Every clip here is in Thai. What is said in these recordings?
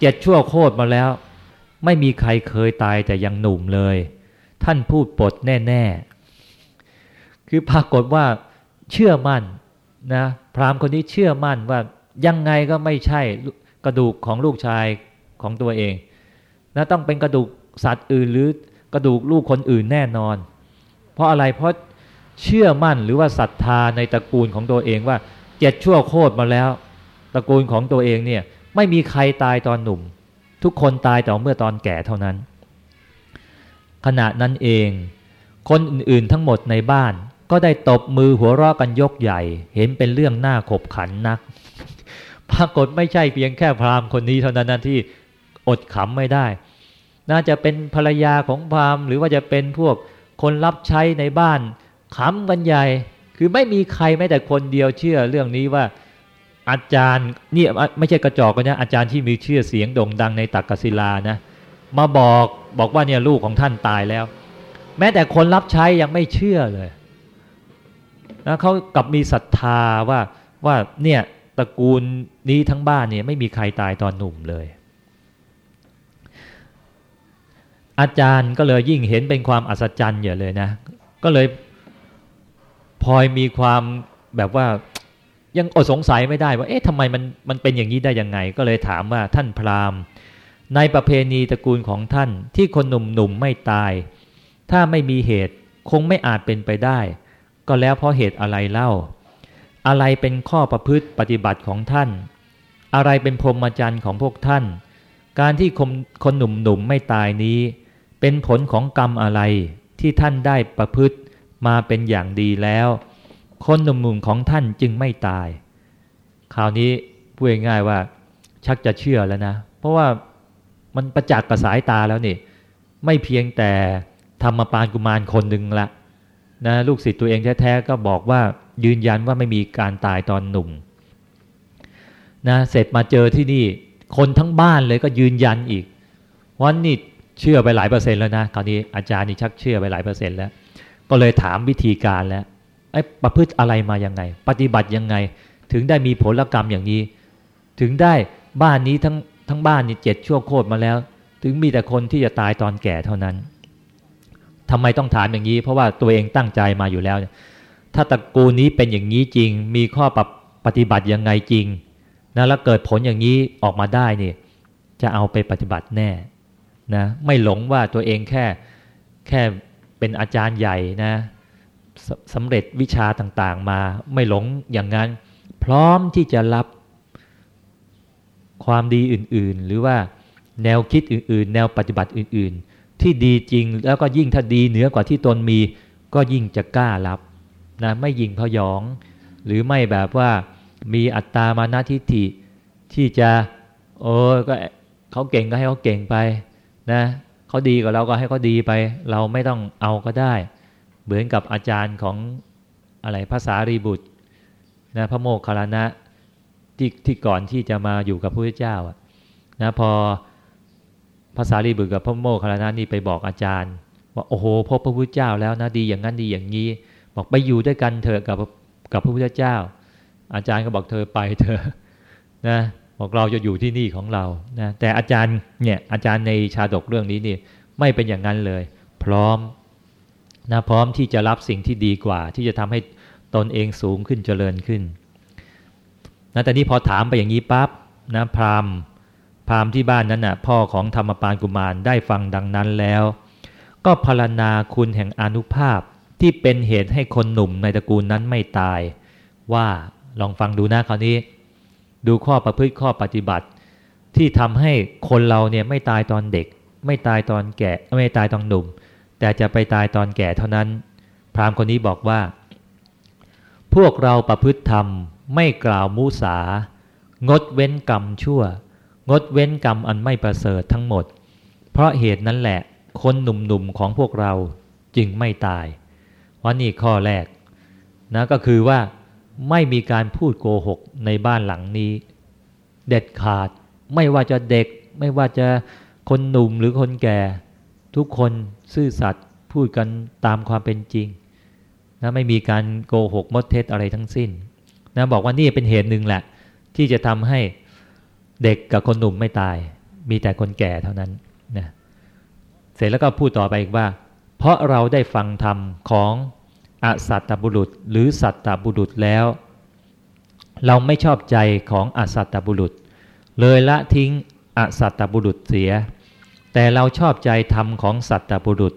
เจ็ดชั่วโคตรมาแล้ว ไม่มีใครเคยตายแต่ยังหนุ่มเลย ท่านพูดปดแน่ๆ คือปรากฏว่าเชื่อมั่นนะพราหมณ์คนนี้เชื่อมั่นว่ายังไงก็ไม่ใช่กระดูกของลูกชายของตัวเองนะต้องเป็นกระดูกสัตว์อื่นหรือกระดูกลูกคนอื่นแน่นอน เพราะอะไรเพราะเชื่อมั่นหรือว่าศรัทธาในตระกูลของตัวเองว่าเจ็ดชั่วโคตรมาแล้ว ตระกูลของตัวเองเนี่ย ไม่มีใครตายตอนหนุ่ม ทุกคนตายแต่เมื่อตอนแก่เท่านั้น ขณะนั้นเอง คนอื่นๆทั้งหมดในบ้าน ก็ได้ตบมือหัวเราะกันยกใหญ่ เห็นเป็นเรื่องน่าขบขันนัก ปรากฏไม่ใช่เพียงแค่พราหมณ์คนนี้เท่านั้นนะที่อดขำไม่ได้ น่าจะเป็นภรรยาของพราหมณ์ หรือว่าจะเป็นพวกคนรับใช้ในบ้านขำกันใหญ่ คือไม่มีใครแม้แต่คนเดียวเชื่อเรื่องนี้ว่า อาจารย์นี่ไม่ใช่กระจอกนะอาจารย์ที่มีชื่อเสียงโด่งดังในตักกศิลานะ มาบอกบอกว่าเนี่ยลูกของท่านตายแล้ว แม้แต่คนรับใช้ยังไม่เชื่อเลยนะเขากลับมีศรัทธาว่าว่าเนี่ยตระกูลนี้ทั้งบ้านเนี่ยไม่มีใครตายตอนหนุ่มเลย อาจารย์ก็เลยยิ่งเห็นเป็นความอัศจรรย์อย่าเลยนะ ก็เลยพลอยมีความแบบว่า ยังอดสงสัยไม่ได้ว่าเอ๊ะทำไมมันมันเป็นอย่างนี้ได้ยังไง ก็เลยถามว่าท่านพราหมณ์ ในประเพณีตระกูลของท่านที่คนหนุ่มๆไม่ตาย ถ้าไม่มีเหตุคงไม่อาจเป็นไปได้ ก็แล้วเพราะเหตุอะไรเล่า อะไรเป็นข้อประพฤติปฏิบัติของท่าน อะไรเป็นพรหมจรรย์ของพวกท่าน การที่คนคนหนุ่มๆไม่ตายนี้ เป็นผลของกรรมอะไรที่ท่านได้ประพฤติมาเป็นอย่างดีแล้ว คนหนุ่มๆของท่านจึงไม่ตาย คราวนี้พูดง่ายๆว่า ชักจะเชื่อแล้วนะ เพราะว่ามันประจักษ์กับสายตาแล้วนี่ ไม่เพียงแต่ธรรมปานกุมารคนหนึ่งละนะลูกศิษย์ตัวเองแท้ๆก็บอกว่ายืนยันว่าไม่มีการตายตอนหนุ่มนะเสร็จมาเจอที่นี่ คนทั้งบ้านเลยก็ยืนยันอีกวันนี้เชื่อไปหลายเปอร์เซ็นต์แล้วนะคราวนี้อาจารย์นี่ชักเชื่อไปหลายเปอร์เซ็นต์แล้ว ก็เลยถามวิธีการแล้ว ไอ้ประพฤติอะไรมายังไง ปฏิบัติยังไง ถึงได้มีผลกรรมอย่างนี้ ถึงได้บ้านนี้ทั้งทั้งบ้านนี่เจ็ดชั่วโคตรมาแล้ว ถึงมีแต่คนที่จะตายตอนแก่เท่านั้นทำไมต้องถามอย่างนี้ เพราะว่าตัวเองตั้งใจมาอยู่แล้วถ้าตระกูลนี้เป็นอย่างนี้จริง มีข้อปรับปฏิบัติยังไงจริงนะแล้วเกิดผลอย่างนี้ออกมาได้เนี่ยจะเอาไปปฏิบัติแน่นะไม่หลงว่าตัวเองแค่แค่เป็นอาจารย์ใหญ่นะ สำเร็จวิชาต่างๆ มาไม่หลงอย่างนั้น พร้อมที่จะรับความดีอื่นๆ หรือว่าแนวคิดอื่นๆ แนวปฏิบัติอื่นๆ ที่ดีจริงแล้วก็ยิ่งถ้าดีเหนือกว่าที่ตนมี ก็ยิ่งจะกล้ารับนะไม่ยิงพยอง หรือไม่แบบว่ามีอัตตามานาทิฏฐิที่จะโอ้ก็เขาเก่งก็ให้เขาเก่งไปนะเขาดีกว่าเราก็ให้เขาดีไป เราไม่ต้องเอาก็ได้ เหมือนกับอาจารย์ของอะไรภาษารีบุตรนะพระโมคคัลลานะที่ที่ก่อนที่จะมาอยู่กับพระพุทธเจ้าอะนะพอภาษาลีบุตรกับพระโมคคัลลานะนี่ไปบอกอาจารย์ ว่าโอ้โหพบพระพุทธเจ้าแล้วนะดีอย่างนั้นดีอย่างนี้ บอกไปอยู่ด้วยกันเถอะกับกับพระพุทธเจ้า อาจารย์ก็บอกเธอไปเถอะนะบอกเราจะอยู่ที่นี่ของเรานะแต่อาจารย์เนี่ยอาจารย์ในชาดกเรื่องนี้นี่ไม่เป็นอย่างนั้นเลย พร้อม นะพร้อมที่จะรับสิ่งที่ดีกว่า ที่จะทำให้ตนเองสูงขึ้นเจริญขึ้นนะแต่นี้พอถามไปอย่างนี้ปั๊บนะพราหมณ์พราหมณ์ที่บ้านนั้นน่ะพ่อของธรรมปานกุมารได้ฟังดังนั้นแล้ว ก็พารณาคุณแห่งอนุภาพที่เป็นเหตุให้คนหนุ่มในตระกูลนั้นไม่ตาย ว่าลองฟังดูนะคราวนี้ ดูข้อประพฤติข้อปฏิบัติ ที่ทำให้คนเราเนี่ยไม่ตายตอนเด็ก ไม่ตายตอนแก่ไม่ตายตอนหนุ่ม แต่จะไปตายตอนแก่เท่านั้น พราหมณ์คนนี้บอกว่า พวกเราประพฤติธรรมไม่กล่าวมุสา งดเว้นกรรมชั่ว งดเว้นกรรมอันไม่ประเสริฐทั้งหมด เพราะเหตุนั้นแหละ คนหนุ่มๆของพวกเราจึงไม่ตายวันนี้ข้อแรกนะก็คือว่าไม่มีการพูดโกหกในบ้านหลังนี้ เด็ดขาดไม่ว่าจะเด็ก ไม่ว่าจะคนหนุ่มหรือคนแก่ ทุกคน ซื่อสัตย์พูดกันตามความเป็นจริงนะไม่มีการโกหกมดเท็จอะไรทั้งสิ้นนะบอกว่านี่เป็นเหตุหนึ่งแหละ ที่จะทำให้เด็กกับคนหนุ่มไม่ตาย มีแต่คนแก่เท่านั้นนะเสร็จแล้วก็พูดต่อไปอีกว่า เพราะเราได้ฟังธรรมของอสัตตบุรุษ หรือสัตตบุรุษแล้ว เราไม่ชอบใจของอสัตตบุรุษ เลยละทิ้งอสัตตบุรุษเสีย แต่เราชอบใจธรรมของสัตตบุรุษ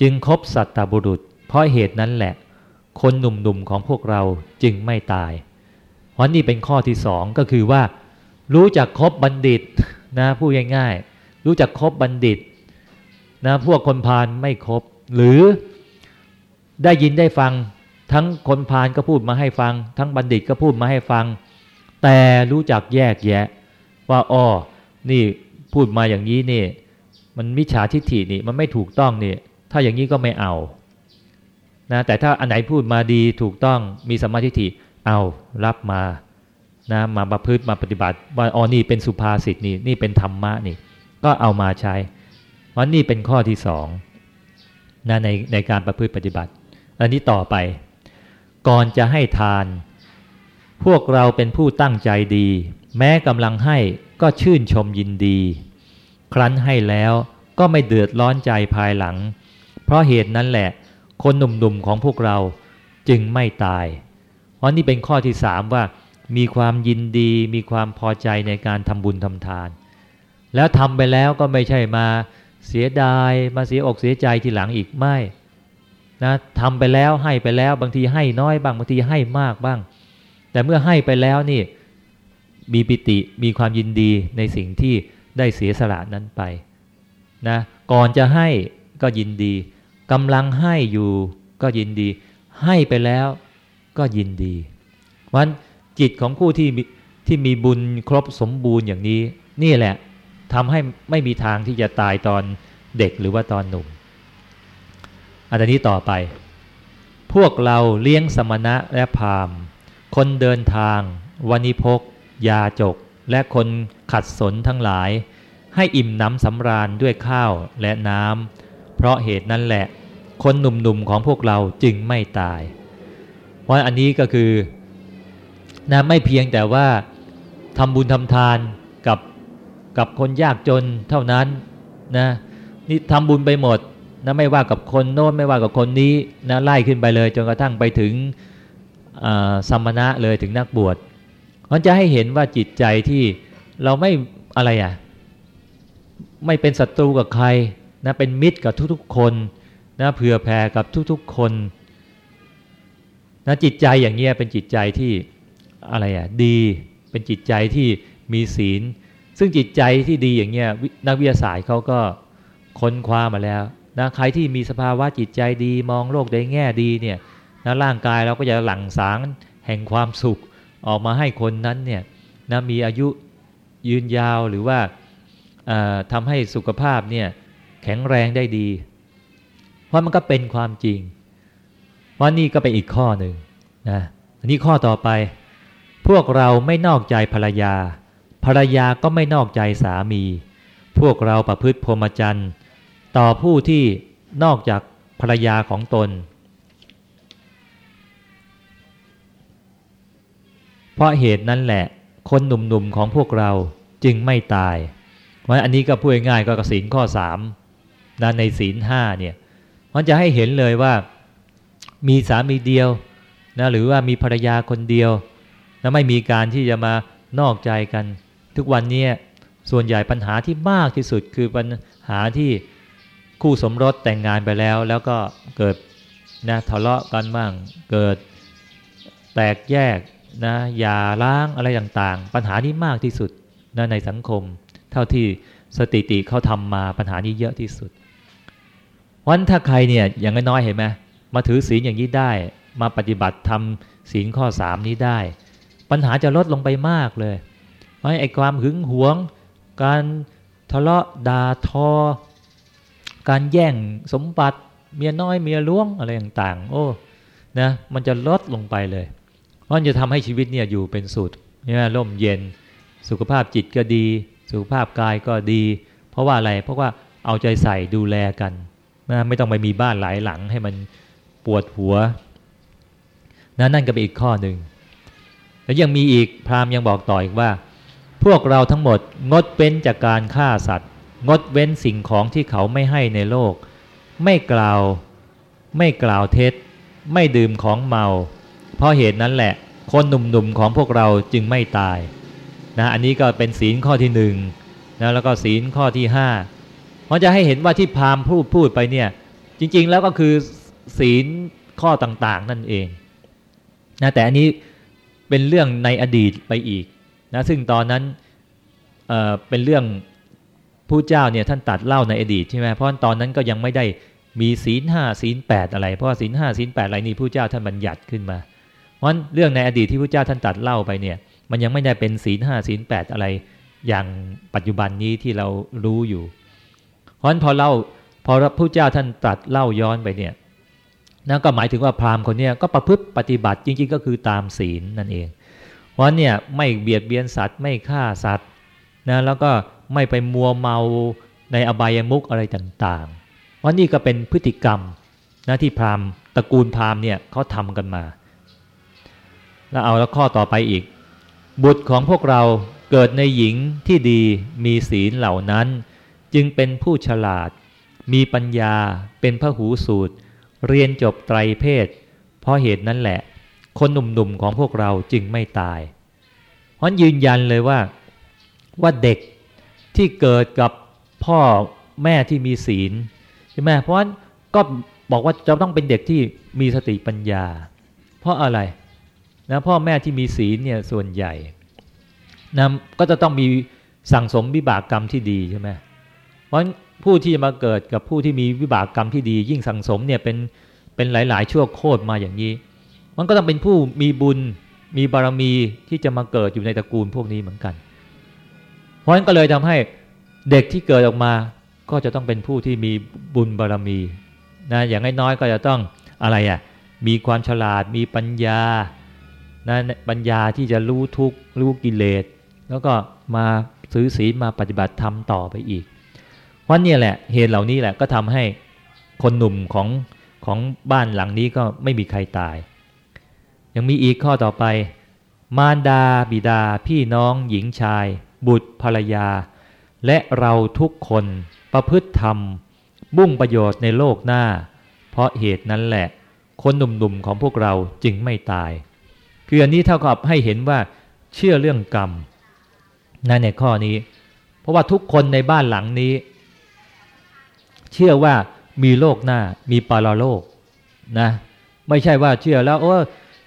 จึงคบสัตตบุรุษ เพราะเหตุนั้นแหละ คนหนุ่มๆของพวกเราจึงไม่ตายเพราะนี่เป็นข้อที่สองก็คือว่า รู้จักคบบัณฑิตนะพูดง่ายๆรู้จักคบบัณฑิตนะพวกคนพาลไม่คบ หรือได้ยินได้ฟังทั้งคนพาลก็พูดมาให้ฟัง ทั้งบัณฑิตก็พูดมาให้ฟัง แต่รู้จักแยกแยะ ว่าอ้อนี่พูดมาอย่างนี้นี่ มันมิจฉาทิฏฐินี่มันไม่ถูกต้องนี่ถ้าอย่างนี้ก็ไม่เอานะแต่ถ้าอันไหนพูดมาดีถูกต้องมีสมาธิฐิเอารับมานะมาประพฤติมาปฏิบัติ ว่าอ๋อนี่เป็นสุภาษิตนี่นี่เป็นธรรมะนี่ ก็เอามาใช้เพราะนี่เป็นข้อที่สองนะในในการประพฤติปฏิบัติ อันนี้ต่อไป ก่อนจะให้ทาน พวกเราเป็นผู้ตั้งใจดี แม้กำลังให้ก็ชื่นชมยินดี ครั้นให้แล้วก็ไม่เดือดร้อนใจภายหลัง เพราะเหตุนั้นแหละ คนหนุ่มๆของพวกเราจึงไม่ตาย เพราะนี่เป็นข้อที่สามว่ามีความยินดีมีความพอใจในการทำบุญทำทาน แล้วทำไปแล้วก็ไม่ใช่มาเสียดายมาเสียอกเสียใจทีหลังอีกไม่นะทำไปแล้วให้ไปแล้วบางทีให้น้อยบ้างบางทีให้มากบ้าง แต่เมื่อให้ไปแล้วนี่มีปิติมีความยินดีในสิ่งที่ ได้เสียสละนั้นไปนะก่อนจะให้ก็ยินดีกำลังให้อยู่ก็ยินดี ให้ไปแล้วก็ยินดีวันจิตของผู้ที่ที่มีบุญครบสมบูรณ์อย่างนี้ นี่แหละทำให้ไม่มีทางที่จะตายตอนเด็กหรือว่าตอนหนุ่ม อันนี้ต่อไป พวกเราเลี้ยงสมณะและพามคนเดินทางวันิพกยาจก และคนขัดสนทั้งหลาย ให้อิ่มน้ำสำราญด้วยข้าวและน้ำเพราะเหตุนั้นแหละ คนหนุ่มๆของพวกเราจึงไม่ตาย เพราะอันนี้ก็คือนะไม่เพียงแต่ว่าทำบุญทำทานกับกับคนยากจนเท่านั้นนะนี่ทำบุญไปหมดนะไม่ว่ากับคนโน้นไม่ว่ากับคนนี้นะไล่ขึ้นไปเลย จนกระทั่งไปถึงสมณะเลยถึงนักบวช มันจะให้เห็นว่าจิตใจที่เราไม่อะไรอะ ไม่เป็นศัตรูกับใครนะเป็นมิตรกับทุกๆคนนะเผื่อแผ่กับทุกๆคนนะจิตใจอย่างเงี้ยเป็นจิตใจที่อะไรอะดีเป็นจิตใจที่มีศีล ซึ่งจิตใจที่ดีอย่างเงี้ยนักวิทยาศาสตร์เขาก็ค้นคว้ามาแล้วนะใครที่มีสภาวะจิตใจดีมองโลกได้แง่ดีเนี่ยนะร่างกายเราก็จะหลั่งสารแห่งความสุข ออกมาให้คนนั้นเนี่ยนะมีอายุยืนยาวหรือว่าทำให้สุขภาพเนี่ยแข็งแรงได้ดี เพราะมันก็เป็นความจริง เพราะนี่ก็เป็นอีกข้อหนึ่งนะอันนี้ข้อต่อไป พวกเราไม่นอกใจภรรยา ภรรยาก็ไม่นอกใจสามี พวกเราประพฤติพรหมจรรย์ ต่อผู้ที่นอกจากภรรยาของตน ราะเหตุนั้นแหละ คนหนุ่มๆของพวกเราจึงไม่ตาย เพราะอันนี้ก็พูดง่ายก็กสินข้อสามนะในศีลห้าเนี่ยมันจะให้เห็นเลยว่ามีสามีเดียวนะหรือว่ามีภรรยาคนเดียวและไม่มีการที่จะมานอกใจกัน ทุกวันนี้ส่วนใหญ่ปัญหาที่มากที่สุดคือปัญหาที่คู่สมรสแต่งงานไปแล้ว แล้วก็เกิดนะทะเลาะกันบ้างเกิดแตกแยก นะอย่าล้างอะไรต่างๆ ปัญหานี้มากที่สุดนะในสังคม เท่าที่สติติเขาทำมาปัญหานี้เยอะที่สุดวันถ้าใครเนี่ยอย่างน้อยเห็นไหมมาถือศีลอย่างนี้ได้ มาปฏิบัติทำศีลข้อสามนี้ได้ ปัญหาจะลดลงไปมากเลยเพราะไอ้ความหึงหวง การทะเลาะด่าทอ การแย่งสมบัติเมียน้อยเมียล้วงอะไรต่างๆ โอ้นะมันจะลดลงไปเลย เพราะจะทำให้ชีวิตเนี่ยอยู่เป็นสุดเนี่ยร่มเย็น สุขภาพจิตก็ดี สุขภาพกายก็ดี เพราะว่าอะไรเพราะว่าเอาใจใส่ดูแลกันนะไม่ต้องไปมีบ้านหลายหลังให้มันปวดหัวนะนั่นก็เป็นอีกข้อหนึ่งแล้วยังมีอีกพราหมณ์ยังบอกต่ออีกว่า พวกเราทั้งหมดงดเว้นจากการฆ่าสัตว์ งดเว้นสิ่งของที่เขาไม่ให้ในโลก ไม่กล่าว ไม่กล่าวเท็จ ไม่ดื่มของเมา เพราะเหตุนั้นแหละ คนหนุ่มๆของพวกเราจึงไม่ตายนะอันนี้ก็เป็นศีลข้อที่หนึ่งนะแล้วก็ศีลข้อที่ห้าเพราะจะให้เห็นว่าที่พราหมณ์พูดพูดไปเนี่ย จริง ๆ แล้วก็คือศีลข้อต่างๆ นั่นเองนะแต่อันนี้เป็นเรื่องในอดีตไปอีกนะซึ่งตอนนั้นเเป็นเรื่องผู้เจ้าเนี่ยท่านตัดเล่าในอดีตใช่ไหมเพราะตอนนั้นก็ยังไม่ได้มีศีลห้าศีลแปดอะไร เพราะศีลห้าศีลแปดอะไรนี่ผู้เจ้าท่านบัญญัติขึ้นมา เพราะเรื่องในอดีตที่ผู้เจ้าท่านตัดเล่าไปเนี่ย มันยังไม่ได้เป็นศีลห้าศีลแปดอะไร อย่างปัจจุบันนี้ที่เรารู้อยู่เพราะฉะนั้นพอเล่าพอพระเจ้าท่านตรัสเล่าย้อนไปเนี่ยนั่นก็หมายถึงว่าพราหมณ์คนนี้ก็ประพฤติปฏิบัติจริง ๆ ก็คือตามศีลนั่นเอง เพราะเนี่ยไม่เบียดเบียนสัตว์ไม่ฆ่าสัตว์นะแล้วก็ไม่ไปมัวเมาในอบายมุกอะไรต่างๆเพราะนี่ก็เป็นพฤติกรรมนะที่พราหมณ์ตระกูลพราหมณ์เนี่ยเขาทำกันมา แล้วเอาแล้วข้อต่อไปอีก บุตรของพวกเราเกิดในหญิงที่ดีมีศีลเหล่านั้น จึงเป็นผู้ฉลาด มีปัญญาเป็นพระหูสูตร เรียนจบไตรเพศ เพราะเหตุนั้นแหละ คนหนุ่มๆของพวกเราจึงไม่ตายเพราะยืนยันเลยว่าว่าเด็กที่เกิดกับพ่อแม่ที่มีศีลใช่ไหมเพราะก็บอกว่าจะต้องเป็นเด็กที่มีสติปัญญา เพราะอะไร นะพ่อแม่ที่มีศีลเนี่ยส่วนใหญ่นะก็จะต้องมีสั่งสมวิบากกรรมที่ดีใช่ไหมเพราะผู้ที่จะมาเกิดกับผู้ที่มีวิบากกรรมที่ดี ยิ่งสังสมเนี่ยเป็นเป็นหลาย ๆ ชั่วโคตรมาอย่างนี้ มันก็ต้องเป็นผู้มีบุญมีบารมีที่จะมาเกิดอยู่ในตระกูลพวกนี้เหมือนกัน เพราะฉะนั้นก็เลยทำให้เด็กที่เกิดออกมา ก็จะต้องเป็นผู้ที่มีบุญบารมีนะอย่างน้อยๆก็จะต้องอะไรอะ่ะมีความฉลาดมีปัญญา นะปัญญาที่จะรู้ทุกรู้กิเลส แล้วก็มาซื้อศีลมาปฏิบัติธรรมต่อไปอีก เพราะนี่แหละเหตุเหล่านี้แหละก็ทำให้คนหนุ่มของของบ้านหลังนี้ก็ไม่มีใครตาย ยังมีอีกข้อต่อไป มารดาบิดาพี่น้องหญิงชาย บุตรภรรยา และเราทุกคนประพฤติธรรม บุ่งประโยชน์ในโลกหน้า เพราะเหตุนั้นแหละ คนหนุ่มๆของพวกเราจึงไม่ตาย คืออันนี้เท่ากับให้เห็นว่าเชื่อเรื่องกรรมนั่นในข้อนี้ เพราะว่าทุกคนในบ้านหลังนี้ เชื่อว่ามีโลกหน้ามีปารโลกนะ ไม่ใช่ว่าเชื่อแล้วโอ้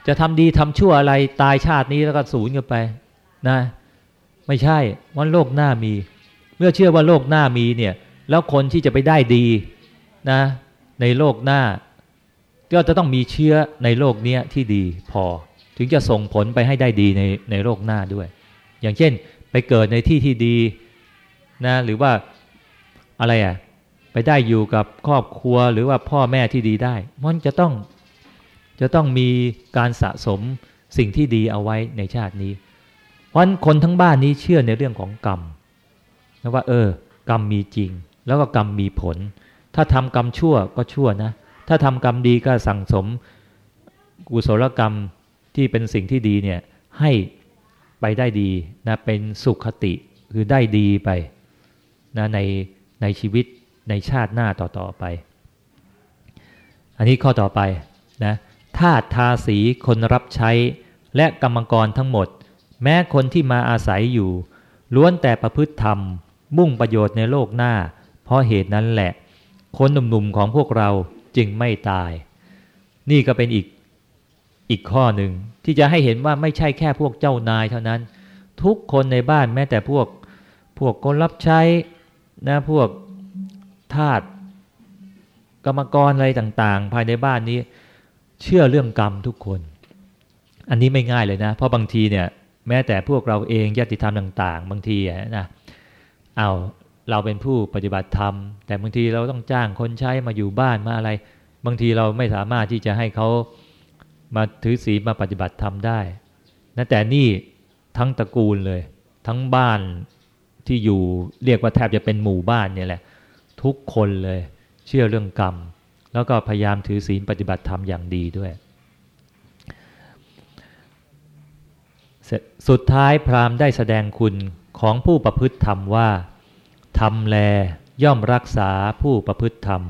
จะทำดีทำชั่วอะไรตายชาตินี้แล้วก็สูญกันไปนะ ไม่ใช่ว่าโลกหน้ามี เมื่อเชื่อว่าโลกหน้ามีเนี่ย แล้วคนที่จะไปได้ดีนะ ในโลกหน้า ก็จะต้องมีเชื้อในโลกนี้ที่ดีพอ ถึงจะส่งผลไปให้ได้ดีในในโลกหน้าด้วย อย่างเช่น ไปเกิดในที่ที่ดีนะหรือว่าอะไรอะไปได้อยู่กับครอบครัวหรือว่าพ่อแม่ที่ดีได้ มันจะต้องจะต้องมีการสะสมสิ่งที่ดีเอาไว้ในชาตินี้ เพราะคนทั้งบ้านนี้เชื่อในเรื่องของกรรมนะว่า เออ กรรมมีจริง แล้วก็กรรมมีผล ถ้าทำกรรมชั่วก็ชั่วนะ ถ้าทำกรรมดีก็สั่งสมกุศลกรรม ที่เป็นสิ่งที่ดีเนี่ยให้ไปได้ดีนะเป็นสุขคติคือได้ดีไปนะในในชีวิตในชาติหน้าต่อๆไป อันนี้ข้อต่อไปนะธาตุทาสีคนรับใช้และกรรมกรทั้งหมด แม้คนที่มาอาศัยอยู่ ล้วนแต่ประพฤติธรรม มุ่งประโยชน์ในโลกหน้า เพราะเหตุนั้นแหละ คนหนุ่มๆของพวกเราจึงไม่ตาย นี่ก็เป็นอีก อีกข้อหนึ่งที่จะให้เห็นว่าไม่ใช่แค่พวกเจ้านายเท่านั้น ทุกคนในบ้านแม้แต่พวกพวกคนรับใช้นะพวกทาสกรรมกรอะไรต่างๆ ภายในบ้านนี้ เชื่อเรื่องกรรมทุกคน อันนี้ไม่ง่ายเลยนะ เพราะบางทีเนี่ยแม้แต่พวกเราเองญาติธรรมต่าง ๆ บางทีนะเอาเราเป็นผู้ปฏิบัติธรรม แต่บางทีเราต้องจ้างคนใช้มาอยู่บ้านมาอะไร บางทีเราไม่สามารถที่จะให้เขา มาถือศีลมาปฏิบัติธรรมได้นะแต่นี่ทั้งตระกูลเลย ทั้งบ้านที่อยู่เรียกว่าแทบจะเป็นหมู่บ้านเนี่ยแหละ ทุกคนเลย เชื่อเรื่องกรรม แล้วก็พยายามถือศีลปฏิบัติธรรมอย่างดีด้วย สุดท้ายพราหมณ์ได้แสดงคุณของผู้ประพฤติธรรมว่าทำแลย่อมรักษาผู้ประพฤติธรรม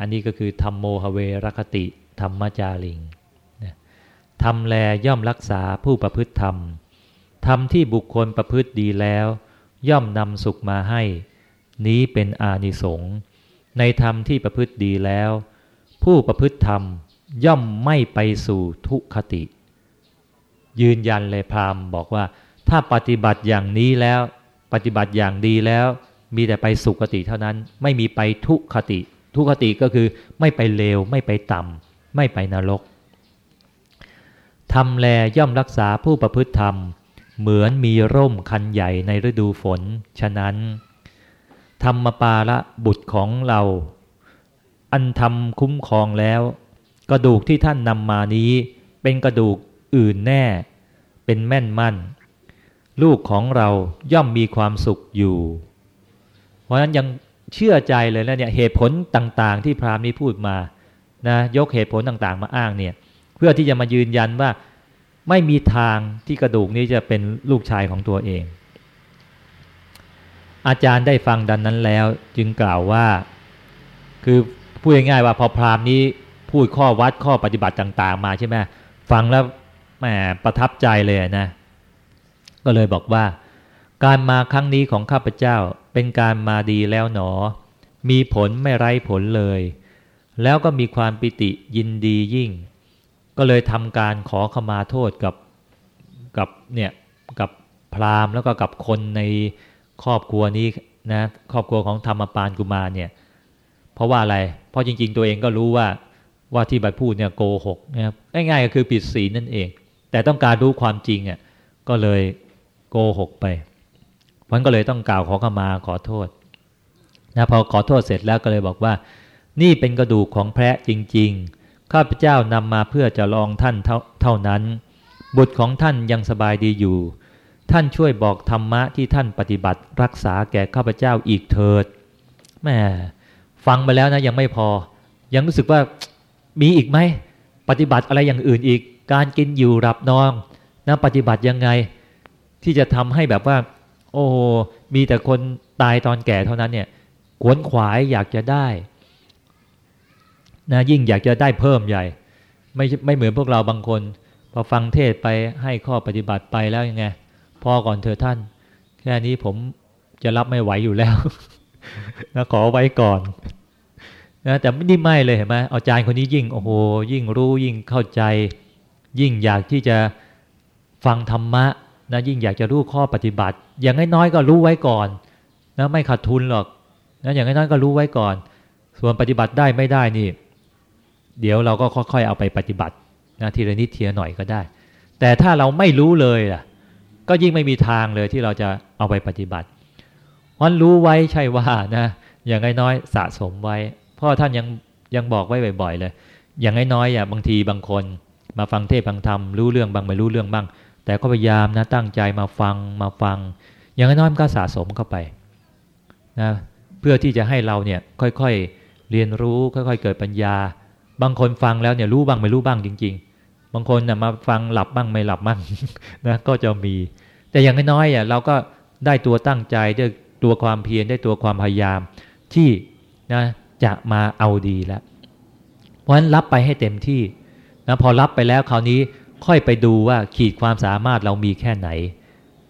อันนี้ก็คือธรรมโมหเวรคติ ธรรมจาริงทำแลย่อมรักษาผู้ประพฤติธรรมทำที่บุคคลประพฤติดีแล้ว ย่อมนำสุขมาให้ นี้เป็นอานิสงส์ในธรรมที่ประพฤติดีแล้ว ผู้ประพฤติธรรมย่อมไม่ไปสู่ทุกขติ ยืนยันเลยพราหมณ์บอกว่า ถ้าปฏิบัติอย่างนี้แล้ว ปฏิบัติอย่างดีแล้ว มีแต่ไปสุขติเท่านั้น ไม่มีไปทุกขติ ทุกขติก็คือไม่ไปเลวไม่ไปต่ำ ไม่ไปนรกทำแลย่อมรักษาผู้ประพฤติธรรม เหมือนมีร่มคันใหญ่ในฤดูฝน ฉะนั้น ธรรมปาละบุตรของเรา อันทำคุ้มครองแล้ว กระดูกที่ท่านนำมานี้ เป็นกระดูกอื่นแน่ เป็นแม่นมั่น ลูกของเราย่อมมีความสุขอยู่ เพราะนั้นยังเชื่อใจเลยนะเนี่ยเหตุผลต่าง ๆ ที่พราหมณ์นี้พูดมา นะยกเหตุผลต่างๆ มาอ้างเนี่ย เพื่อที่จะมายืนยันว่าไม่มีทางที่กระดูกนี้จะเป็นลูกชายของตัวเอง อาจารย์ได้ฟังดันนั้นแล้วจึงกล่าวว่า คือพูดง่ายๆว่าพอพราหมณ์นี้พูดข้อวัดข้อปฏิบัติต่าง ๆ มาใช่ไหมฟังแล้วแหมประทับใจเลยนะ ก็เลยบอกว่า การมาครั้งนี้ของข้าพเจ้าเป็นการมาดีแล้วหนอ มีผลไม่ไร้ผลเลย แล้วก็มีความปิติยินดียิ่ง ก็เลยทำการขอขมาโทษกับกับเนี่ยกับพราหมณ์แล้วก็กับคนในครอบครัวนี้นะครอบครัวของธรรมปานกุมารเนี่ย เพราะว่าอะไร เพราะจริง ๆ ตัวเองก็รู้ว่าว่าที่บัพูดเนี่ยโกหกนะครับง่ายๆก็คือผิดศีลนั่นเอง แต่ต้องการรู้ความจริงอะก็เลยโกหกไปมันก็เลยต้องกล่าวขอขมาขอโทษนะพอขอโทษเสร็จแล้วก็เลยบอกว่า นี่เป็นกระดูกของแพะจริง ๆ ข้าพเจ้านำมาเพื่อจะลองท่านเท่าเทานั้น บุตรของท่านยังสบายดีอยู่ ท่านช่วยบอกธรรมะที่ท่านปฏิบัติรักษาแก่ข้าพเจ้าอีกเถิดแม่ฟังไปแล้วนะยังไม่พอ ยังรู้สึกว่ามีอีกไหมปฏิบัติอะไรอย่างอื่นอีก การกินอยู่หลับนอนนะปฏิบัติยังไง ที่จะทำให้แบบว่า โอ้มีแต่คนตายตอนแก่เท่านั้นเนี่ยขวนขวายอยากจะได้ นะยิ่งอยากจะได้เพิ่มใหญ่ ไม่ไม่เหมือนพวกเราบางคน พอฟังเทศไปให้ข้อปฏิบัติไปแล้วยังไงพอก่อนเธอท่าน แค่นี้ผมจะรับไม่ไหวอยู่แล้วนะขอไว้ก่อนนะแต่ไม่ได้ไม่เลยเห็นไหมอาจารย์คนนี้ยิ่งโอ้โหยิ่งรู้ยิ่งเข้าใจ ยิ่งอยากที่จะฟังธรรมะนะยิ่งอยากจะรู้ข้อปฏิบัติ อย่างน้อยๆก็รู้ไว้ก่อนนะไม่ขาดทุนหรอกนะอย่างน้อยๆก็รู้ไว้ก่อน ส่วนปฏิบัติได้ไม่ได้นี่ เดี๋ยวเราก็ค่อยๆเอาไปปฏิบัตินะทีละนิดทีละหน่อยก็ได้ แต่ถ้าเราไม่รู้เลยล่ะ ก็ยิ่งไม่มีทางเลยที่เราจะเอาไปปฏิบัติวันรู้ไว้ใช่ว่านะอย่างน้อยๆสะสมไว้เพราะท่านยังยังบอกไว้บ่อย ๆ เลย อย่างน้อยๆอะบางทีบางคน มาฟังเทศฟังธรรมรู้เรื่องบางไม่รู้เรื่องบ้าง แต่ก็พยายามนะตั้งใจมาฟังมาฟัง อย่างน้อยๆมันก็สะสมเข้าไปนะเพื่อที่จะให้เราเนี่ยค่อยๆเรียนรู้ค่อย ๆ เกิดปัญญา บางคนฟังแล้วเนี่ยรู้บ้างไม่รู้บ้างจริง ๆ บางคนนะมาฟังหลับบ้างไม่หลับบ้างนะก็จะมี แต่อย่างน้อยๆอะเราก็ได้ตัวตั้งใจได้ตัวความเพียรได้ตัวความพยายาม ที่นะจะมาเอาดีแล้วเพราะฉะนั้นรับไปให้เต็มที่นะพอรับไปแล้วคราวนี้ค่อยไปดูว่าขีดความสามารถเรามีแค่ไหน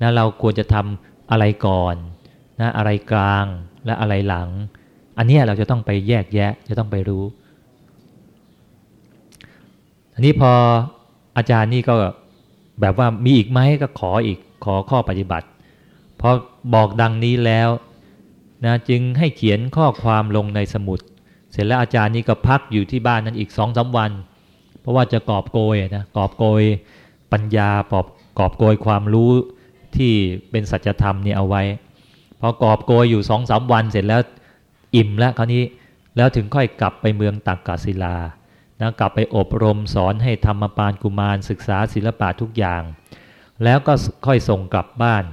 นะเราควรจะทำอะไรก่อนนะอะไรกลางและอะไรหลัง อันนี้เราจะต้องไปแยกแยะจะต้องไปรู้ อันนี้พออาจารย์นี่ก็แบบว่ามีอีกไหมก็ขออีกขอข้อปฏิบัติพอบอกดังนี้แล้วนะจึงให้เขียนข้อความลงในสมุด เสร็จแล้วอาจารย์นี่ก็พักอยู่ที่บ้านนั้นอีกสองสาวัน เพราะว่าจะกอบโกยนะกอบโกยปัญญาปอบกอบโกยความรู้ที่เป็นสัจธรรมนี่เอาไว้พอกอบโกยอยู่สองสาวันเสร็จแล้วอิ่มแล้วคราวนี้แล้วถึงค่อยกลับไปเมืองตักกศิลา นะกลับไปอบรมสอนให้ธรรมปานกุมารศึกษาศิลปะทุกอย่าง แล้วก็ค่อยส่งกลับบ้าน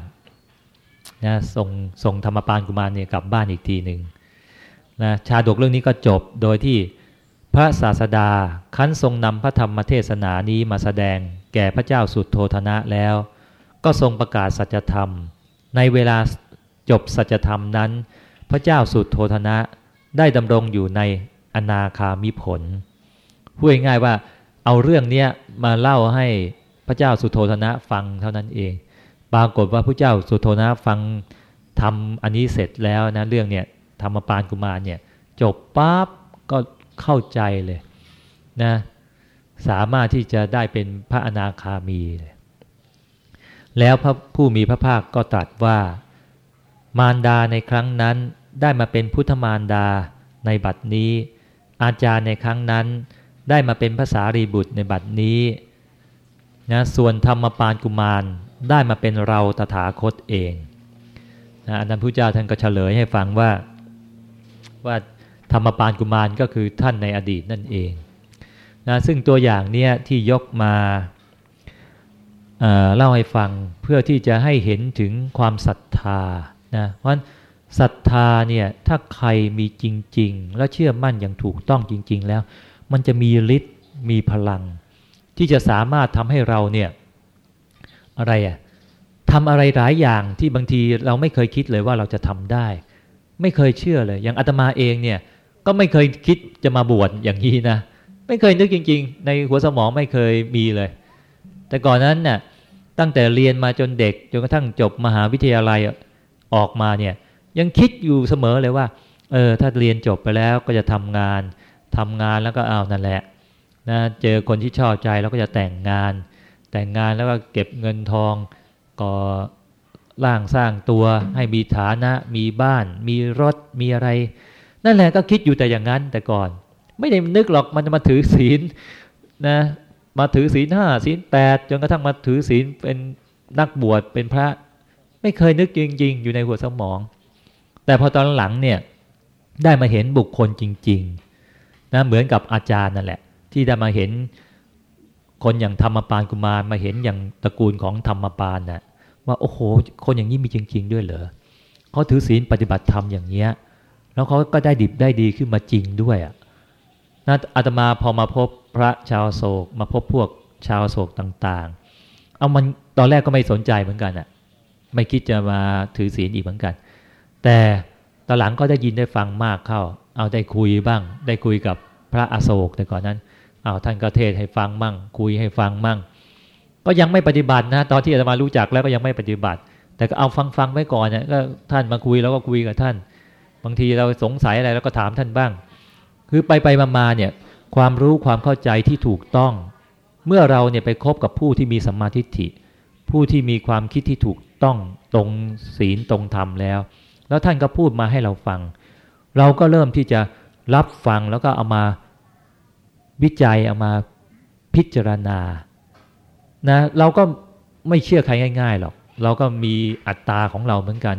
นะส่งส่งธรรมปานกุมารเนี่ยกลับบ้านอีกทีหนึ่งนะชาดกเรื่องนี้ก็จบโดยที่พระศาสดาคั้นทรงนำพระธรรมเทศนานี้มาแสดงแก่พระเจ้าสุดโทธนะแล้ว ก็ทรงประกาศสัจธรรม ในเวลาจบสัจธรรมนั้น พระเจ้าสุดโทธนะได้ดำรงอยู่ในอนาคามิผล พูดง่ายว่าเอาเรื่องนี้มาเล่าให้พระเจ้าสุโธธนะฟังเท่านั้นเอง ปรากฏว่าพระเจ้าสุโธนะฟังทำอันนี้เสร็จแล้วนะเรื่องเนี่ยธรรมปานกุมารเนี่ยจบปั๊บก็เข้าใจเลยนะสามารถที่จะได้เป็นพระอนาคามีเลยแล้วพระผู้มีพระภาคก็ตรัสว่ามารดาในครั้งนั้นได้มาเป็นพุทธมารดาในบัดนี้ อาจารย์ในครั้งนั้น ได้มาเป็นภาษารีบุตรในบัดนี้นะส่วนธรรมปานกุมารได้มาเป็นเราตถาคตเองนะอันนั้นพระเจ้าท่านก็เฉลยให้ฟังว่าว่าธรรมปานกุมารก็คือท่านในอดีตนั่นเองนะซึ่งตัวอย่างเนี้ยที่ยกมาเเล่าให้ฟังเพื่อที่จะให้เห็นถึงความศรัทธานะเพราะศรัทธาเนี่ยถ้าใครมีจริง ๆ และเชื่อมั่นอย่างถูกต้องจริง ๆ แล้ว มันจะมีฤทธิ์มีพลัง ที่จะสามารถทำให้เราเนี่ยอะไรอะทำอะไรหลายอย่างที่บางทีเราไม่เคยคิดเลยว่าเราจะทำได้ ไม่เคยเชื่อเลย อย่างอาตมาเองเนี่ยก็ไม่เคยคิดจะมาบวชอย่างนี้นะ ไม่เคยนึกจริง ๆ ในหัวสมองไม่เคยมีเลย แต่ก่อนนั้นเนี่ยตั้งแต่เรียนมาจนเด็กจนกระทั่งจบมหาวิทยาลัยออกมาเนี่ยยังคิดอยู่เสมอเลยว่าเออถ้าเรียนจบไปแล้วก็จะทำงาน ทำงานแล้วก็เอานั่นแหละนะเจอคนที่ชอบใจแล้วก็จะแต่งงาน แต่งงานแล้วก็เก็บเงินทองก่อร่างสร้างตัวให้มีฐานะ มีบ้าน มีรถมีอะไร นั่นแหละก็คิดอยู่แต่อย่างนั้นแต่ก่อน ไม่ได้นึกหรอกมันจะมาถือศีลนะมาถือศีลห้าศีลแปดจนกระทั่งมาถือศีลเป็นนักบวชเป็นพระ ไม่เคยนึกจริง ๆ อยู่ในหัวสมอง แต่พอตอนหลังเนี่ยได้มาเห็นบุคคลจริง ๆ นะเหมือนกับอาจารย์นั่นแหละ ที่ได้มาเห็นคนอย่างธรรมปานกุมารมาเห็นอย่างตระกูลของธรรมปานนะ่ะว่าโอ้โห คนอย่างนี้มีจริง ๆ ด้วยเหรอเขาถือศีลปฏิบัติธรรมอย่างเนี้ยแล้วเขาก็ได้ดิบได้ดีขึ้นมาจริงด้วยอะนะอาตมาพอมาพบพระชาวโศก มาพบพวกชาวโศกต่างๆ เอามันตอนแรกก็ไม่สนใจเหมือนกันอะ ไม่คิดจะมาถือศีลอีกเหมือนกัน แต่ตอนหลังก็ได้ยินได้ฟังมากเข้า เอาได้คุยบ้าง ได้คุยกับพระอโศกแต่ก่อนนั้นเอาท่านก็เทศให้ฟังมั่ง คุยให้ฟังมั่ง ก็ยังไม่ปฏิบัตินะ ตอนที่อาตมารู้จักแล้วก็ยังไม่ปฏิบัติ แต่ก็เอาฟังฟังไว้ก่อนเนี่ยก็ท่านมาคุยแล้วก็คุยกับท่าน บางทีเราสงสัยอะไรแล้วก็ถามท่านบ้าง คือไปไปมาๆเนี่ยความรู้ความเข้าใจที่ถูกต้อง เมื่อเราเนี่ยไปคบกับผู้ที่มีสัมมาทิฏฐิ ผู้ที่มีความคิดที่ถูกต้องตรงศีลตรงธรรมแล้ว แล้วท่านก็พูดมาให้เราฟัง เราก็เริ่มที่จะรับฟังแล้วก็เอามาวิจัยเอามาพิจารณานะเราก็ไม่เชื่อใครง่ายๆหรอกเราก็มีอัตตาของเราเหมือนกัน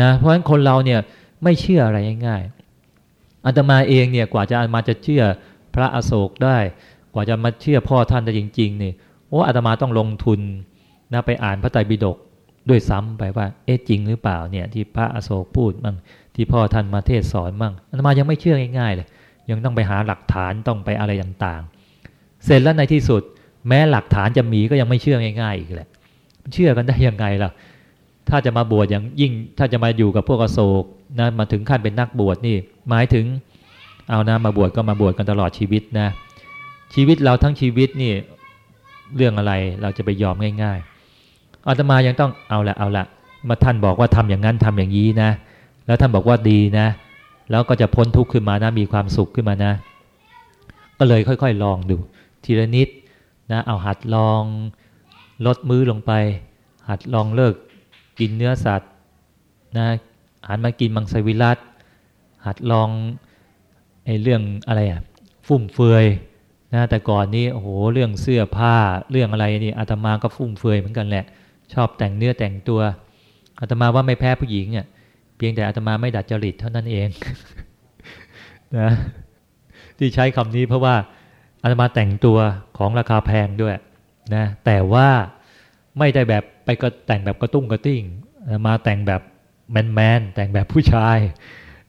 นะเพราะฉะนั้นคนเราเนี่ยไม่เชื่ออะไรง่ายๆอาตมาเองเนี่ยกว่าจะมาจะเชื่อพระอโศกได้ กว่าจะมาเชื่อพ่อท่านได้จริงๆเนี่ยโอ้อาตมาต้องลงทุนนะไปอ่านพระไตรปิฎกด้วยซ้ำไปว่า เอ๊ะจริงหรือเปล่าเนี่ยที่พระอโศกพูดมั่ง ที่พ่อท่านมาเทศสอนมั่งอาตมายังไม่เชื่อง่ายๆเลย ยังต้องไปหาหลักฐานต้องไปอะไรต่างๆ เสร็จแล้วในที่สุด แม้หลักฐานจะมีก็ยังไม่เชื่อง่ายๆอีกแหละเชื่อกันได้ยังไงล่ะถ้าจะมาบวชอย่างยิ่งถ้าจะมาอยู่กับพวกอโศกนะมาถึงขั้นเป็นนักบวชนี่ หมายถึงเอานะมาบวชก็มาบวชกันตลอดชีวิตนะ ชีวิตเราทั้งชีวิตนี่เรื่องอะไรเราจะไปยอมง่าย ๆอาตมายังต้องเอาละเอาละมาท่านบอกว่าทำอย่างนั้นทำอย่างนี้นะ แล้วท่านบอกว่าดีนะ แล้วก็จะพ้นทุกข์ขึ้นมานะมีความสุขขึ้นมานะ ก็เลยค่อย ๆ ลองดู ทีละนิดนะเอาหัดลองลดมื้อลงไป หัดลองเลิกกินเนื้อสัตว์นะหันมากินมังสวิรัตหัดลองไอ้เรื่องอะไรอะฟุ่มเฟือยนะแต่ก่อนนี้โอ้โหเรื่องเสื้อผ้าเรื่องอะไรนี่อาตมาก็ฟุ่มเฟือยเหมือนกันแหละ ชอบแต่งเนื้อแต่งตัวอาตมาว่าไม่แพ้ผู้หญิงเนี่ย เพียงแต่อาตมาไม่ดัดจริตเท่านั้นเองนะที่ใช้คำนี้เพราะว่าอาตมาแต่งตัวของราคาแพงด้วยนะแต่ว่าไม่ได้แบบไปก็แต่งแบบกระตุ้งกระติ้งมาแต่งแบบแมนแมนแต่งแบบผู้ชาย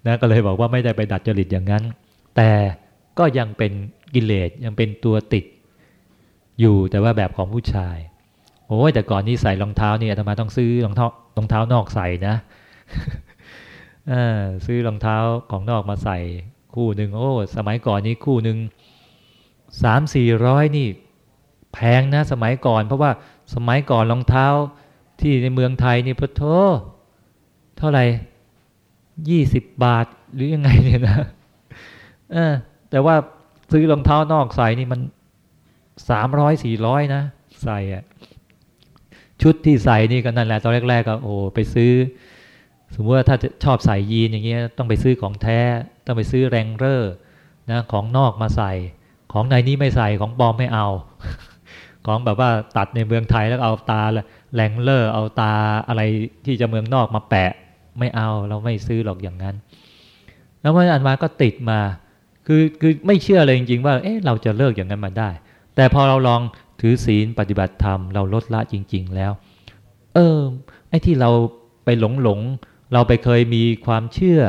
นะก็เลยบอกว่าไม่ได้ไปดัดจริตอย่างนั้น แต่ก็ยังเป็นกิเลสยังเป็นตัวติดอยู่แต่ว่าแบบของผู้ชาย โอ้ยแต่ก่อนนี้ใส่รองเท้านี่ยทำไมต้องซื้อรองเท้ารองเท้านอกใส่นะ ซื้อรองเท้าของนอกมาใส่คู่หนึ่งโอ้สมัยก่อนนี้คู่หนึ่งสามสี่ร้อยนี่ แพงนะสมัยก่อน เพราะว่าสมัยก่อนรองเท้าที่ในเมืองไทยนี่พระโทเท่าไหร่ยี่สิบบาทหรือยังไงเนี่ยนะเออแต่ว่าซื้อรองเท้านอกใส่นี่มันสามร้อยสี่ร้อยนะใส่อะชุดที่ใส่นี่ก็นั่นแหละตอนแรกๆก็โอ้ไปซื้อ สมมติว่าถ้าชอบใส่ยีนอย่างเงี้ยต้องไปซื้อของแท้ ต้องไปซื้อแรงเรอร์นะของนอกมาใส่ ของในนี้ไม่ใส่ของปลอมไม่เอา ของแบบว่าตัดในเมืองไทยแล้วเอาตาแรงเลอร์เอาตาอะไรที่จะเมืองนอกมาแปะไม่เอาเราไม่ซื้อหรอกอย่างนั้น แล้วเมื่ออันมาก็ติดมา คือคือไม่เชื่อเลยจริงๆว่าเอ๊ะเราจะเลิกอย่างนั้นมาได้ แต่พอเราลองถือศีลปฏิบัติธรรมเราลดละจริง ๆ แล้ว เออไอ้ที่เราไปหลงหลง เราไปเคยมีความเชื่อ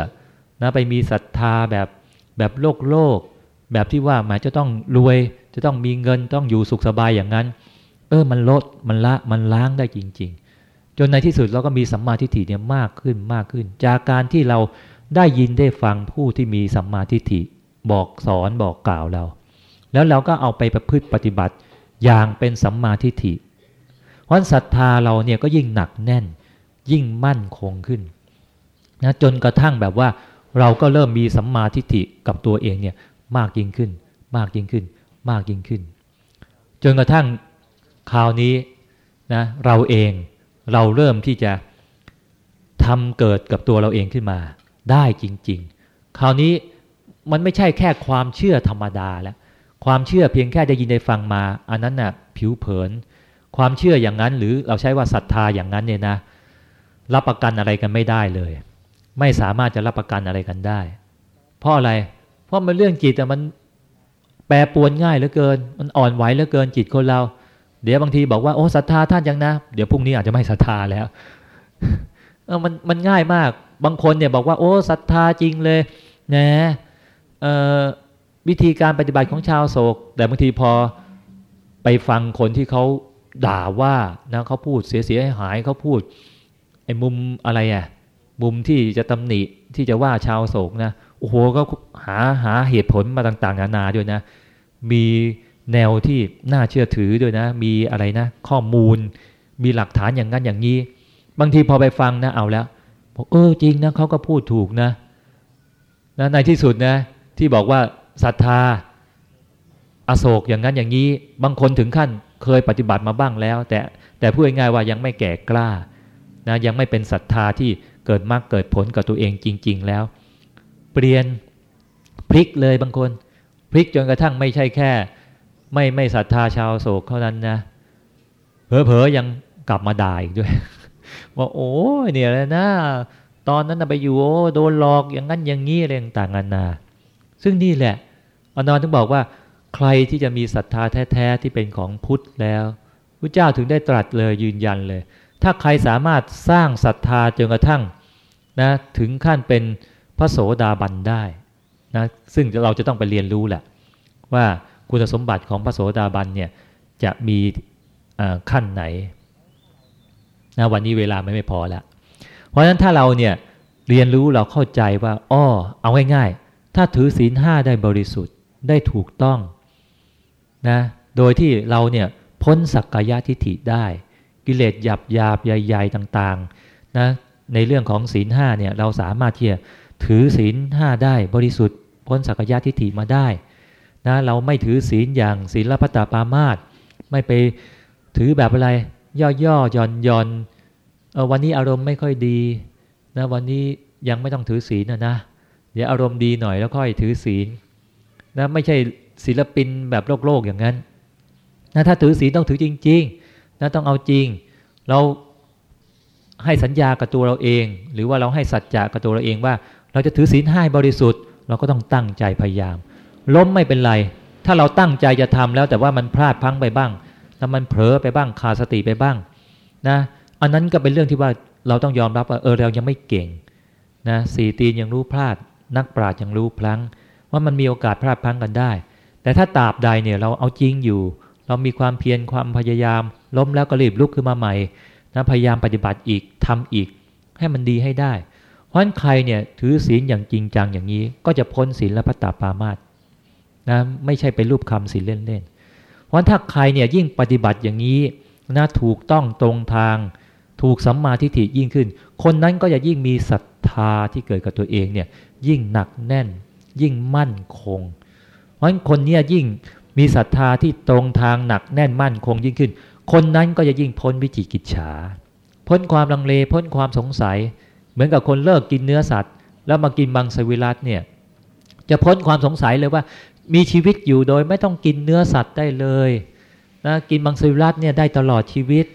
นะไปมีศรัทธาแบบแบบโลกโลก แบบที่ว่าหมายจะต้องรวย จะต้องมีเงินต้องอยู่สุขสบายอย่างนั้น เออมันลดมันละมันล้างได้จริง ๆ จนในที่สุดเราก็มีสัมมาทิฏฐิเนี่ยมากขึ้นมากขึ้น จากการที่เราได้ยินได้ฟังผู้ที่มีสัมมาทิฏฐิบอกสอนบอกกล่าวเรา แล้วเราก็เอาไปประพฤติปฏิบัติอย่างเป็นสัมมาทิฏฐิวันศรัทธาเราเนี่ยก็ยิ่งหนักแน่น ยิ่งมั่นคงขึ้น นะจนกระทั่งแบบว่าเราก็เริ่มมีสัมมาทิฏฐิกับตัวเองเนี่ยมากยิ่งขึ้น มากยิ่งขึ้น มากยิ่งขึ้น จนกระทั่งคราวนี้นะเราเองเราเริ่มที่จะทำเกิดกับตัวเราเองขึ้นมา ได้จริง ๆ คราวนี้มันไม่ใช่แค่ความเชื่อธรรมดาแล้วความเชื่อเพียงแค่ได้ยินได้ฟังมา อันนั้นน่ะผิวเผิน ความเชื่ออย่างนั้นหรือเราใช้ว่าศรัทธาอย่างนั้นเนี่ยนะ รับประกันอะไรกันไม่ได้เลย ไม่สามารถจะรับประกันอะไรกันได้ เพราะอะไร เพราะมันเรื่องจิตแต่มันแปรปวนง่ายเหลือเกิน มันอ่อนไหวเหลือเกินจิตคนเรา เดี๋ยวบางทีบอกว่าโอ้ศรัทธาท่านยังนะ เดี๋ยวพรุ่งนี้อาจจะไม่ศรัทธาแล้วมันมันง่ายมาก บางคนเนี่ยบอกว่า โอ้ศรัทธาจริงเลยนะวิธีการปฏิบัติของชาวโศก แต่บางทีพอไปฟังคนที่เขาด่าว่านะเขาพูดเสียเสียหายเขาพูดไอ้มุมอะไรอะ มุมที่จะตำหนิที่จะว่าชาวโศกนะโอ้โหก็หาหาเหตุผลมาต่าง ๆ นานาด้วยนะ มีแนวที่น่าเชื่อถือด้วยนะ มีอะไรนะ ข้อมูล มีหลักฐานอย่างนั้นอย่างนี้ บางทีพอไปฟังนะเอาแล้วบอกเออจริงนะเขาก็พูดถูกนะนะในที่สุดนะ ที่บอกว่าศรัทธาอโศกอย่างนั้นอย่างนี้ บางคนถึงขั้นเคยปฏิบัติมาบ้างแล้ว แต่แต่พูดง่ายๆว่ายังไม่แก่กล้านะยังไม่เป็นศรัทธาที่ เกิดมากเกิดผลกับตัวเองจริง ๆ แล้ว เปลี่ยนพลิกเลยบางคน พลิกจนกระทั่งไม่ใช่แค่ ไม่ไม่ศรัทธาชาวโศกเท่านั้นนะเผลอๆยังกลับมาด่าอีกด้วย ว่าโอ้เนี่ยเลยนะตอนนั้นไปอยู่โอ้โดนหลอกอย่างนั้นอย่างนี้อะไรต่างๆนานาซึ่งนี่แหละอนอนถึงบอกว่าใครที่จะมีศรัทธาแท้ๆที่เป็นของพุทธแล้วพระเจ้าถึงได้ตรัสเลยยืนยันเลย ถ้าใครสามารถสร้างศรัทธาจนกระทั่ง นะถึงขั้นเป็นพระโสดาบันได้นะซึ่งเราจะต้องไปเรียนรู้แหละว่าคุณสมบัติของพระโสดาบันเนี่ยจะมีขั้นไหนนะวันนี้เวลาไม่ไมพอแล้วเพราะฉะนั้นถ้าเราเนี่ยเรียนรู้เราเข้าใจว่าอ้อเอาง่ายๆถ้าถือศีลห้าได้บริสุทธิ์ได้ถูกต้องนะโดยที่เราเนี่ยพ้นสักกายทิฏฐิได้ กิเลสหยาบหยาบใหญ่ ๆ ต่างๆนะ ในเรื่องของศีลห้าเนี่ยเราสามารถที่จะถือศีลห้าได้บริสุทธิ์พ้นสักกายทิฏฐิมาได้นะเราไม่ถือศีลอย่างศีลพัตตาปามาตไม่ไปถือแบบอะไร ย่อๆย่อนย่อนวันนี้อารมณ์ไม่ค่อยดีนะวันนี้ยังไม่ต้องถือศีลนะนะเดี๋ยวอารมณ์ดีหน่อยแล้วค่อยถือศีลนะไม่ใช่ศิลปินแบบโลกโลกอย่างนั้นนะถ้าถือศีลต้องถือจริงๆนะต้องเอาจริง เรา ให้สัญญากับตัวเราเอง หรือว่าเราให้สัจจะกับตัวเราเองว่า เราจะถือศีลให้บริสุทธิ์ เราก็ต้องตั้งใจพยายาม ล้มไม่เป็นไร ถ้าเราตั้งใจจะทำแล้วแต่ว่ามันพลาดพังไปบ้างแล้วมันเผลอไปบ้างขาดสติไปบ้างนะอันนั้นก็เป็นเรื่องที่ว่าเราต้องยอมรับว่าเออเรายังไม่เก่งนะสี่ตีนยังรู้พลาด นักปราชญ์ยังรู้พลั้ง ว่ามันมีโอกาสพลาดพลั้งกันได้ แต่ถ้าตาบใดเนี่ยเราเอาจริงอยู่ เรามีความเพียรความพยายาม ล้มแล้วก็รีบลุกขึ้นมาใหม่ นะพยายามปฏิบัติอีกทำอีก ให้มันดีให้ได้ เพราะนั้นใครเนี่ยถือศีลอย่างจริงจังอย่างนี้ ก็จะพ้นศีลและพัตตาปามาตนะไม่ใช่ไปรูปคำศีลเล่นๆ เพราะถ้าใครเนี่ยยิ่งปฏิบัติอย่างนี้นะถูกต้องตรงทาง ถูกสัมมาทิฏฐิยิ่งขึ้น คนนั้นก็จะยิ่งมีศรัทธาที่เกิดกับตัวเองเนี่ยยิ่งหนักแน่น ยิ่งมั่นคง เพราะฉะนั้นคนเนี้ยิ่งมีศรัทธาที่ตรงทางหนักแน่นมั่นคงยิ่งขึ้น คนนั้นก็จะยิ่งพ้นวิจิกิจฉา พ้นความลังเลพ้นความสงสัย เหมือนกับคนเลิกกินเนื้อสัตว์ แล้วมากินบังสวิรัตเนี่ยจะพ้นความสงสัยเลยว่า มีชีวิตอยู่โดยไม่ต้องกินเนื้อสัตว์ได้เลยนะกินบังสวิรัตเนี่ยได้ตลอดชีวิต